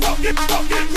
Fucking, fucking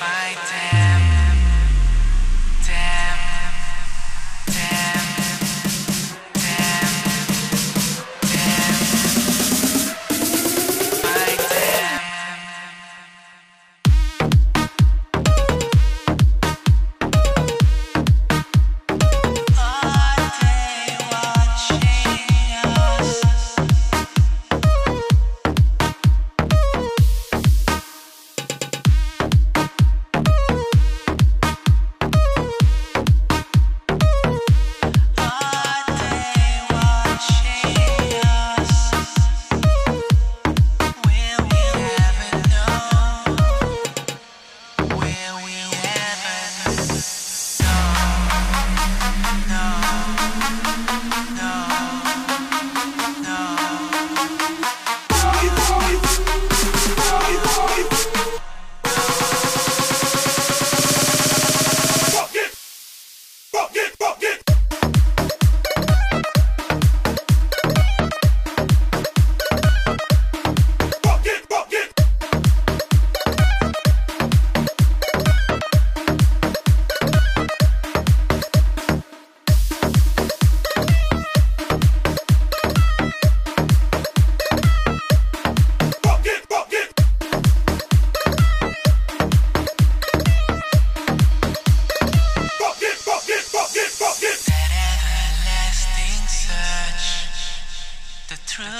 fighting. Get